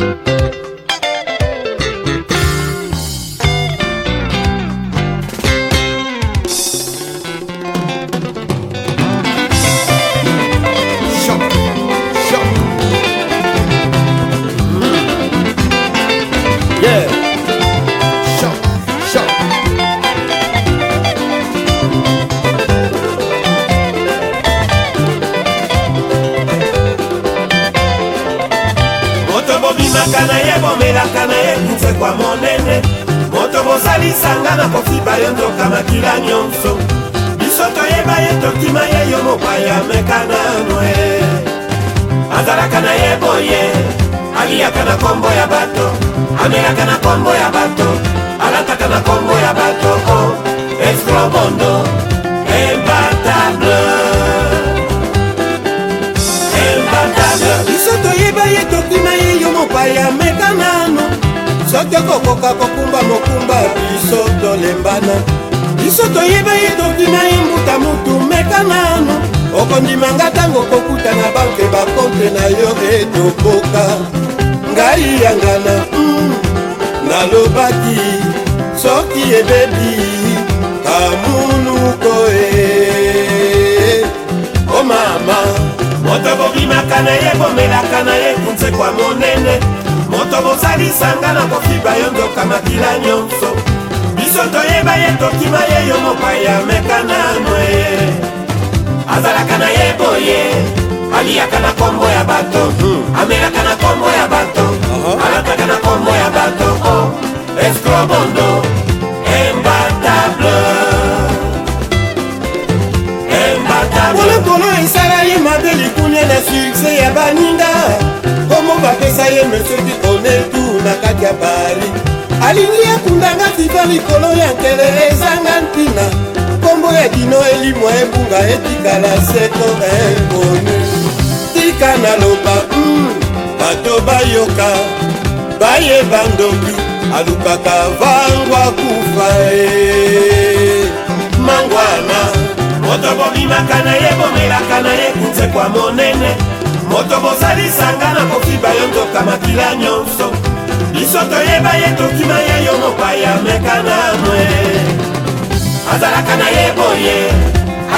Música bomelaka na ye bomelaka na ye kufekwa monene moto bosalisanga na kofiba yo nzoka makila nyonso biso toyeba ye tokima ye yo mopaya mekanano e azalaka na ye boye aliaka na kombo ya bato amelaka na kombo ya bato alataka na kombo ya bato o oh, escrobondo te kokoka kokumba mokumba biso tolembana biso toyebeye tondima ye mbuta mutu meka nano okondimanga ntango kokuta na banke bakonte na yo etoboka ngai yangana mm, nalobaki soki ebebi kamunuko e o oh, mama moto bobimaka na ye bomelaka na ye kunze kwa monene moto bozalisanga na kofiba yo nzoka makila nyonso biso toyeba ye tokima ye yo mopai ameka nano ye azalaka na ye boye aliaka na kombo ya bato hmm. amelaka na kombo ya bato uh-huh. alataka na kombo ya bato o oh, escrobondo embatable embatable kolokolo esalali mabe likunie na sukse ya baninga bango bapesa ye mesoki onetu na kati ya bari alingi ekundanga tika likolo ya nkele ezanga ntina nkombo ya dino elimwa ebunga etikala seko eponi tika naloba mm, bato bayoka bayeba ndoki alukaka vangwa kufa e mangwana moto bomimaka na ye bomelaka na ye kunzekwa monene moto mosalisanga na kokiba yo tokamakila nyonso biso toyeba ye tokima ye yo mopaya mekanamwe azalaka na ye boye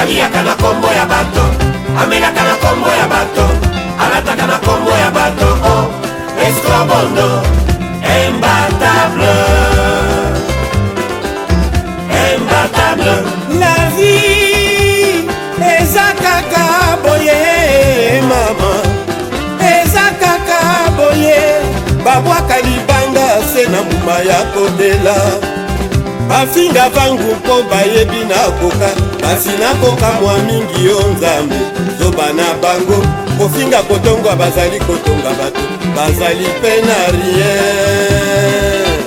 aliaka na kombo ya bato amelaka na kombo ya bato alataka na kombo ya bato o oh. eskobondo nsima ya kodela bafinga bangu mpo bayebi nakoka kasi nakokamwa mingi yo nzambe zoba na bango kofinga kotongwa bazali kotonga bato bazali mpe na rien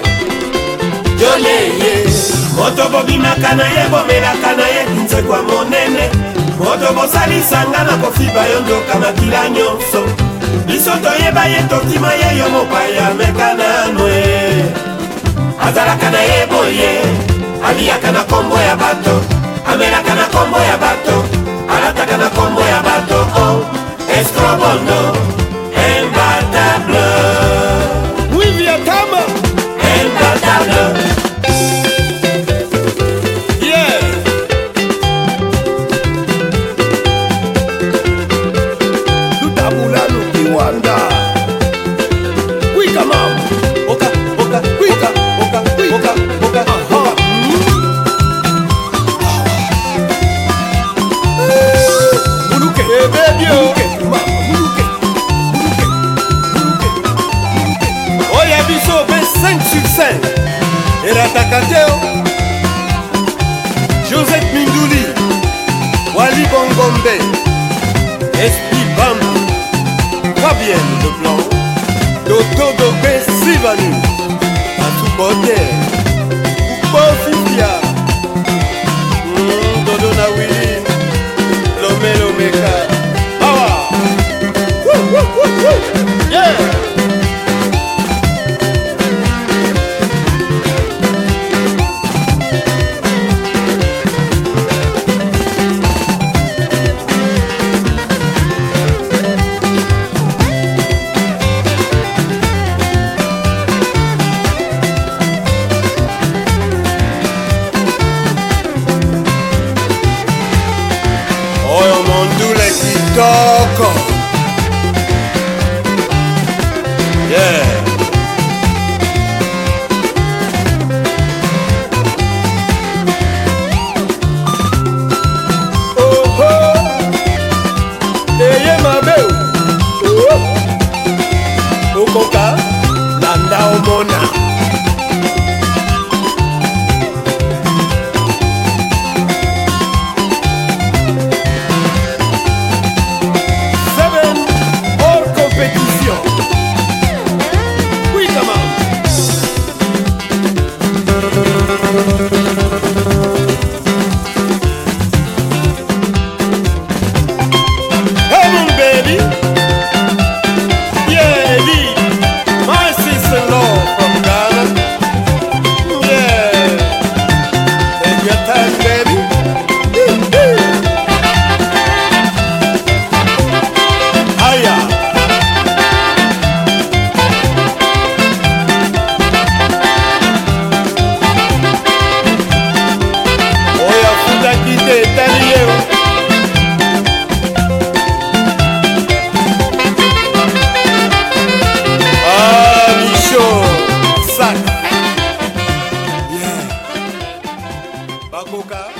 joleye moto bobimaka na ye bomelaka na ye nsekwa monene moto bosalisanga na kofiba yo ndoka makila nyonso biso toyeba ye tokima ye yo mopaya meka nano e azalaka na ye boye aliaka na nkombo ya bato amelaka na nkombo ya Mathéo, Joseph Mindouli Wali Bongombe Esprit Bam Fabienne Leblanc okoka landa omona yoga.